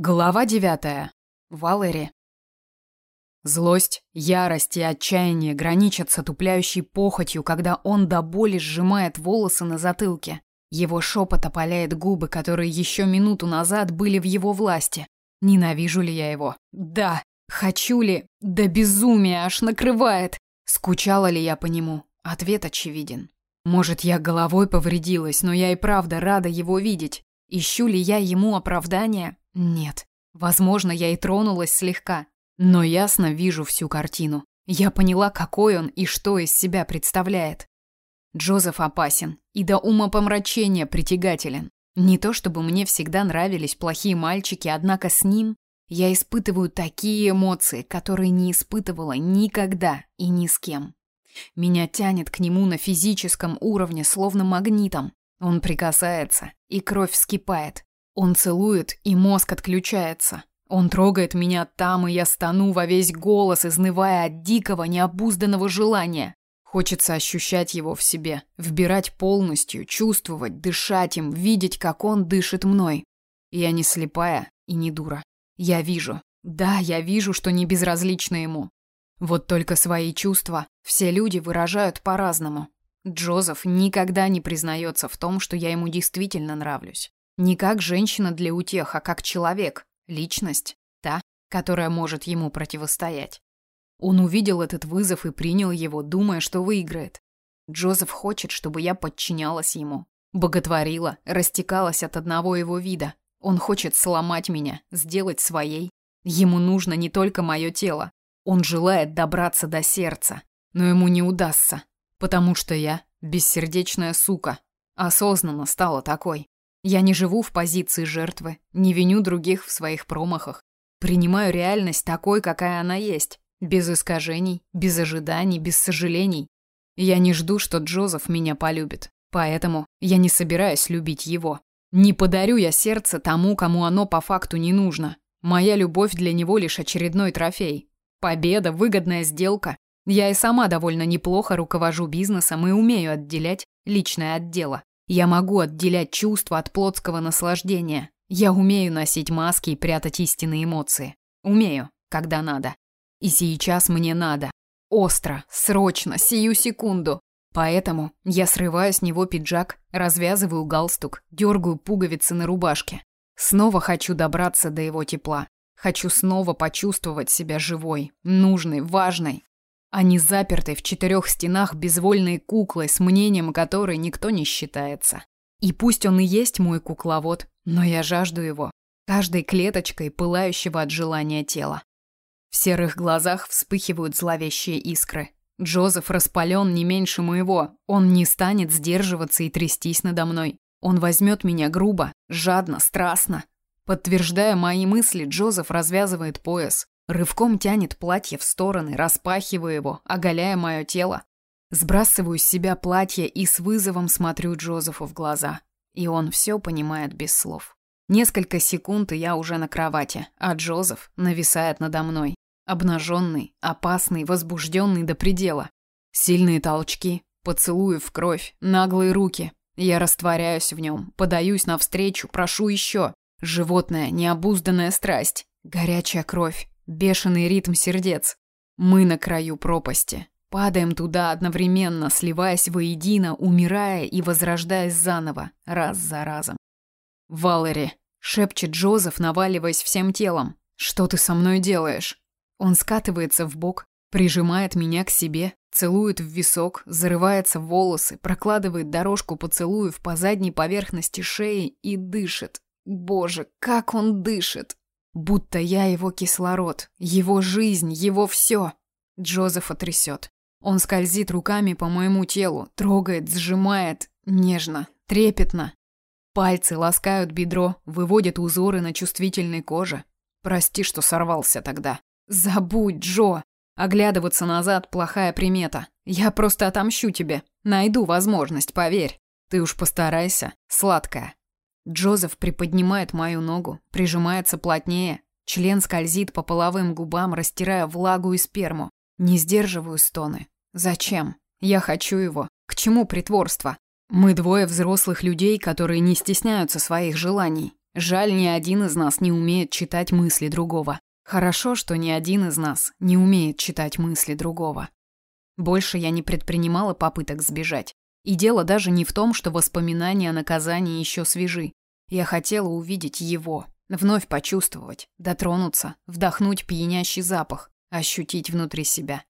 Глава девятая. Валери. Злость, ярость и отчаяние граничат с отупляющей похотью, когда он до боли сжимает волосы на затылке. Его шепот опаляет губы, которые еще минуту назад были в его власти. Ненавижу ли я его? Да. Хочу ли? Да безумие аж накрывает. Скучала ли я по нему? Ответ очевиден. Может, я головой повредилась, но я и правда рада его видеть. Ищу ли я ему оправдания? Нет. Возможно, я и тронулась слегка, но ясно вижу всю картину. Я поняла, какой он и что из себя представляет. Джозеф опасен и до ума помрачения притягателен. Не то чтобы мне всегда нравились плохие мальчики, однако с ним я испытываю такие эмоции, которые не испытывала никогда и ни с кем. Меня тянет к нему на физическом уровне, словно магнитом. Он прикасается, и кровь вскипает. Он целует, и мозг отключается. Он трогает меня там, и я стану во весь голос, изнывая от дикого, необузданного желания. Хочется ощущать его в себе, вбирать полностью, чувствовать, дышать им, видеть, как он дышит мной. Я не слепая и не дура. Я вижу. Да, я вижу, что не безразлично ему. Вот только свои чувства все люди выражают по-разному. Джозеф никогда не признается в том, что я ему действительно нравлюсь. Не как женщина для утех, а как человек, личность, та, которая может ему противостоять. Он увидел этот вызов и принял его, думая, что выиграет. Джозеф хочет, чтобы я подчинялась ему, боготворила, растекалась от одного его вида. Он хочет сломать меня, сделать своей. Ему нужно не только мое тело. Он желает добраться до сердца, но ему не удастся, потому что я бессердечная сука, осознанно стала такой. Я не живу в позиции жертвы, не виню других в своих промахах. Принимаю реальность такой, какая она есть, без искажений, без ожиданий, без сожалений. Я не жду, что Джозеф меня полюбит, поэтому я не собираюсь любить его. Не подарю я сердце тому, кому оно по факту не нужно. Моя любовь для него лишь очередной трофей. Победа, выгодная сделка. Я и сама довольно неплохо руковожу бизнесом и умею отделять личное от дела. Я могу отделять чувства от плотского наслаждения. Я умею носить маски и прятать истинные эмоции. Умею, когда надо. И сейчас мне надо. Остро, срочно, сию секунду. Поэтому я срываю с него пиджак, развязываю галстук, дергаю пуговицы на рубашке. Снова хочу добраться до его тепла. Хочу снова почувствовать себя живой, нужной, важной а не запертой в четырех стенах безвольной куклой, с мнением которой никто не считается. И пусть он и есть мой кукловод, но я жажду его, каждой клеточкой пылающего от желания тела. В серых глазах вспыхивают зловещие искры. Джозеф распален не меньше моего. Он не станет сдерживаться и трястись надо мной. Он возьмет меня грубо, жадно, страстно. Подтверждая мои мысли, Джозеф развязывает пояс, Рывком тянет платье в стороны, распахиваю его, оголяя мое тело. Сбрасываю с себя платье и с вызовом смотрю Джозефу в глаза. И он все понимает без слов. Несколько секунд, и я уже на кровати, а Джозеф нависает надо мной. Обнаженный, опасный, возбужденный до предела. Сильные толчки, поцелуи в кровь, наглые руки. Я растворяюсь в нем, подаюсь навстречу, прошу еще. Животная, необузданная страсть, горячая кровь, Бешеный ритм сердец. Мы на краю пропасти. Падаем туда одновременно, сливаясь воедино, умирая и возрождаясь заново, раз за разом. «Валери!» — шепчет Джозеф, наваливаясь всем телом. «Что ты со мной делаешь?» Он скатывается в бок, прижимает меня к себе, целует в висок, зарывается в волосы, прокладывает дорожку поцелуев по задней поверхности шеи и дышит. Боже, как он дышит! Будто я его кислород, его жизнь, его все. Джозефа трясет. Он скользит руками по моему телу, трогает, сжимает, нежно, трепетно. Пальцы ласкают бедро, выводят узоры на чувствительной коже. Прости, что сорвался тогда. Забудь, Джо. Оглядываться назад – плохая примета. Я просто отомщу тебе. Найду возможность, поверь. Ты уж постарайся, сладкая. Джозеф приподнимает мою ногу, прижимается плотнее. Член скользит по половым губам, растирая влагу и сперму. Не сдерживаю стоны. Зачем? Я хочу его. К чему притворство? Мы двое взрослых людей, которые не стесняются своих желаний. Жаль, ни один из нас не умеет читать мысли другого. Хорошо, что ни один из нас не умеет читать мысли другого. Больше я не предпринимала попыток сбежать. И дело даже не в том, что воспоминания о наказании еще свежи. Я хотела увидеть его, вновь почувствовать, дотронуться, вдохнуть пьянящий запах, ощутить внутри себя.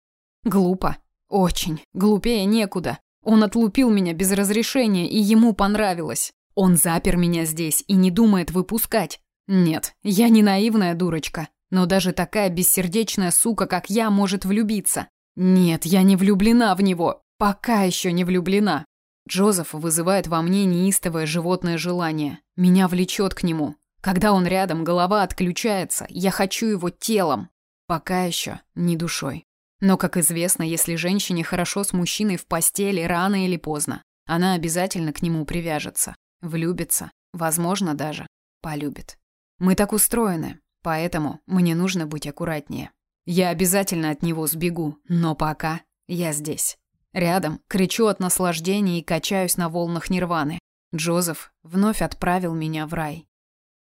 Глупо. Очень. Глупее некуда. Он отлупил меня без разрешения, и ему понравилось. Он запер меня здесь и не думает выпускать. Нет, я не наивная дурочка, но даже такая бессердечная сука, как я, может влюбиться. Нет, я не влюблена в него. Пока еще не влюблена. Джозеф вызывает во мне неистовое животное желание. Меня влечет к нему. Когда он рядом, голова отключается. Я хочу его телом. Пока еще не душой. Но, как известно, если женщине хорошо с мужчиной в постели рано или поздно, она обязательно к нему привяжется, влюбится, возможно, даже полюбит. Мы так устроены, поэтому мне нужно быть аккуратнее. Я обязательно от него сбегу, но пока я здесь. Рядом, кричу от наслаждения и качаюсь на волнах нирваны. Джозеф вновь отправил меня в рай.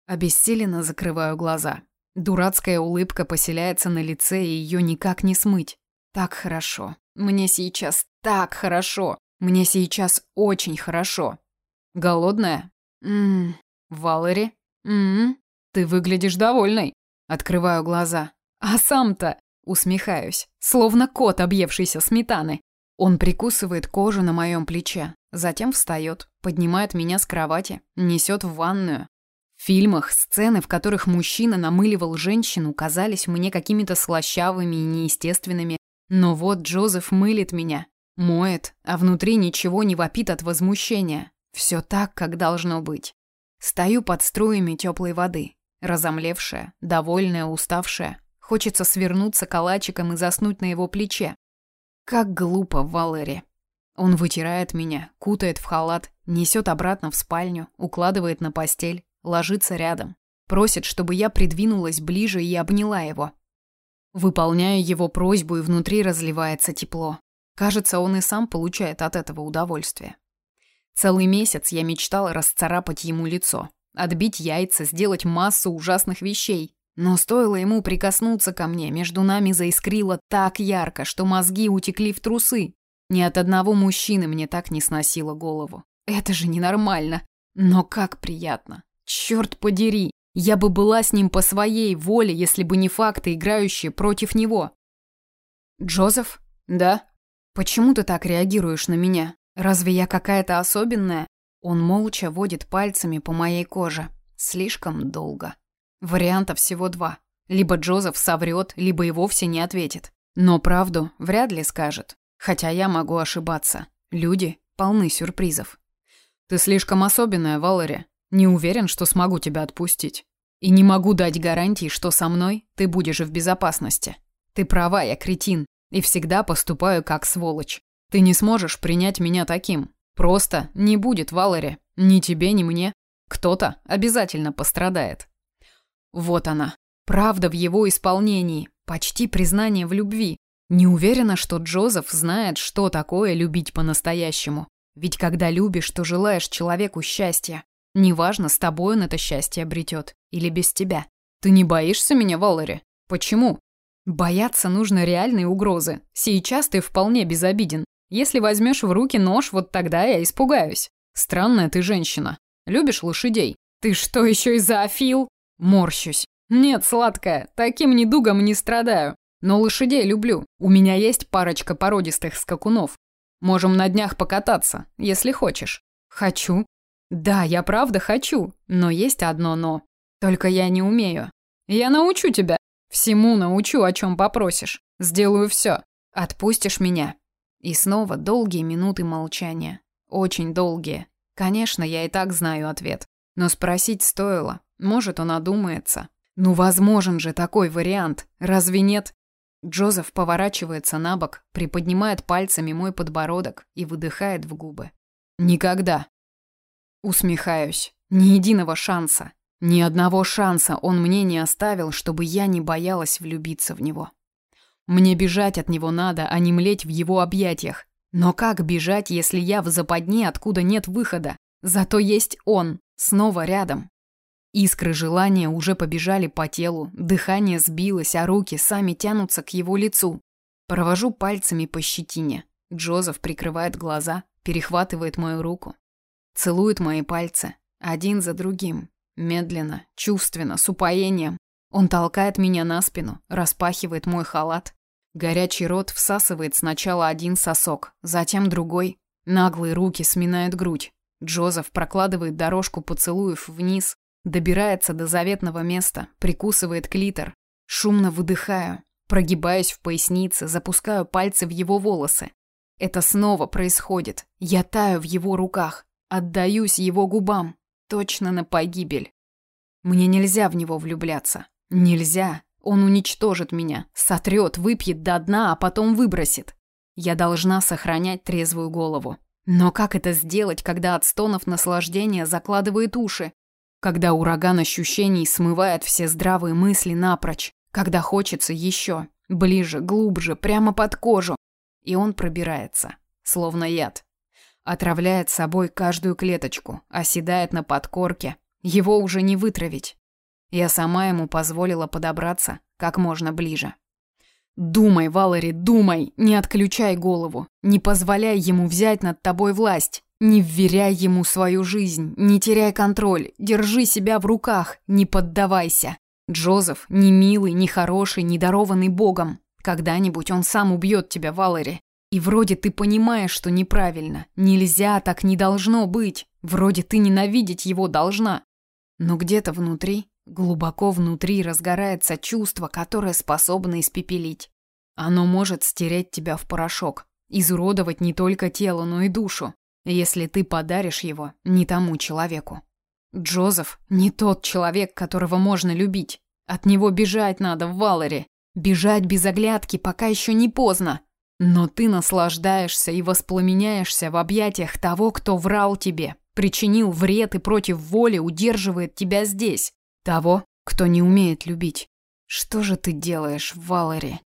Обессиленно закрываю глаза. Дурацкая улыбка поселяется на лице, и ее никак не смыть. Так хорошо. Мне сейчас так хорошо. Мне сейчас очень хорошо. Голодная? Мм. Валери? Мм. Ты выглядишь довольной. Открываю глаза. А сам-то усмехаюсь, словно кот, объевшийся сметаны. Он прикусывает кожу на моем плече, затем встает, поднимает меня с кровати, несет в ванную, в фильмах сцены, в которых мужчина намыливал женщину, казались мне какими-то слащавыми и неестественными. Но вот Джозеф мылит меня, моет, а внутри ничего не вопит от возмущения. Все так, как должно быть. Стою под струями теплой воды, разомлевшая, довольная, уставшая. Хочется свернуться калачиком и заснуть на его плече. Как глупо, Валери. Он вытирает меня, кутает в халат, несет обратно в спальню, укладывает на постель, ложится рядом, просит, чтобы я придвинулась ближе и обняла его. Выполняю его просьбу, и внутри разливается тепло. Кажется, он и сам получает от этого удовольствие. Целый месяц я мечтала расцарапать ему лицо, отбить яйца, сделать массу ужасных вещей. Но стоило ему прикоснуться ко мне, между нами заискрило так ярко, что мозги утекли в трусы. Ни от одного мужчины мне так не сносило голову. Это же ненормально. Но как приятно. Черт подери, я бы была с ним по своей воле, если бы не факты, играющие против него. Джозеф? Да? Почему ты так реагируешь на меня? Разве я какая-то особенная? Он молча водит пальцами по моей коже. Слишком долго. Вариантов всего два. Либо Джозеф соврет, либо и вовсе не ответит. Но правду вряд ли скажет. Хотя я могу ошибаться. Люди полны сюрпризов. Ты слишком особенная, Валери. Не уверен, что смогу тебя отпустить. И не могу дать гарантии, что со мной ты будешь в безопасности. Ты права, я кретин, и всегда поступаю как сволочь. Ты не сможешь принять меня таким. Просто не будет, Валери. Ни тебе, ни мне. Кто-то обязательно пострадает. Вот она. Правда в его исполнении. Почти признание в любви. Не уверена, что Джозеф знает, что такое любить по-настоящему. Ведь когда любишь, то желаешь человеку счастья. Неважно, с тобой он это счастье обретет или без тебя. Ты не боишься меня, Валери? Почему? Бояться нужно реальной угрозы. Сейчас ты вполне безобиден. Если возьмешь в руки нож, вот тогда я испугаюсь. Странная ты женщина. Любишь лошадей? Ты что, еще и зоофил? Морщусь. Нет, сладкая, таким недугом не страдаю. Но лошадей люблю. У меня есть парочка породистых скакунов. Можем на днях покататься, если хочешь. Хочу. Да, я правда хочу, но есть одно но. Только я не умею. Я научу тебя. Всему научу, о чем попросишь. Сделаю все. Отпустишь меня. И снова долгие минуты молчания. Очень долгие. Конечно, я и так знаю ответ. Но спросить стоило. Может, он одумается. Ну, возможен же такой вариант. Разве нет? Джозеф поворачивается на бок, приподнимает пальцами мой подбородок и выдыхает в губы. Никогда. Усмехаюсь. Ни единого шанса. Ни одного шанса он мне не оставил, чтобы я не боялась влюбиться в него. Мне бежать от него надо, а не млеть в его объятиях. Но как бежать, если я в западне, откуда нет выхода? Зато есть он, снова рядом. Искры желания уже побежали по телу, дыхание сбилось, а руки сами тянутся к его лицу. Провожу пальцами по щетине. Джозеф прикрывает глаза, перехватывает мою руку. Целует мои пальцы, один за другим. Медленно, чувственно, с упоением. Он толкает меня на спину, распахивает мой халат. Горячий рот всасывает сначала один сосок, затем другой. Наглые руки сминают грудь. Джозеф прокладывает дорожку поцелуев вниз, добирается до заветного места, прикусывает клитор. Шумно выдыхаю, прогибаюсь в пояснице, запускаю пальцы в его волосы. Это снова происходит. Я таю в его руках, отдаюсь его губам, точно на погибель. Мне нельзя в него влюбляться. Нельзя. Он уничтожит меня, сотрет, выпьет до дна, а потом выбросит. Я должна сохранять трезвую голову. Но как это сделать, когда от стонов наслаждения закладывает уши? Когда ураган ощущений смывает все здравые мысли напрочь? Когда хочется еще, ближе, глубже, прямо под кожу? И он пробирается, словно яд. Отравляет собой каждую клеточку, оседает на подкорке. Его уже не вытравить. Я сама ему позволила подобраться как можно ближе. Думай, Валери, думай, не отключай голову, не позволяй ему взять над тобой власть, не вверяй ему свою жизнь, не теряй контроль, держи себя в руках, не поддавайся. Джозеф не милый, не хороший, не дарованный Богом. Когда-нибудь он сам убьет тебя, Валери. И вроде ты понимаешь, что неправильно. Нельзя, так не должно быть. Вроде ты ненавидеть его должна. Но где-то внутри Глубоко внутри разгорается чувство, которое способно испепелить. Оно может стереть тебя в порошок, изуродовать не только тело, но и душу, если ты подаришь его не тому человеку. Джозеф не тот человек, которого можно любить. От него бежать надо в Валере. Бежать без оглядки, пока еще не поздно. Но ты наслаждаешься и воспламеняешься в объятиях того, кто врал тебе, причинил вред и против воли удерживает тебя здесь. Того, кто не умеет любить. Что же ты делаешь, Валери?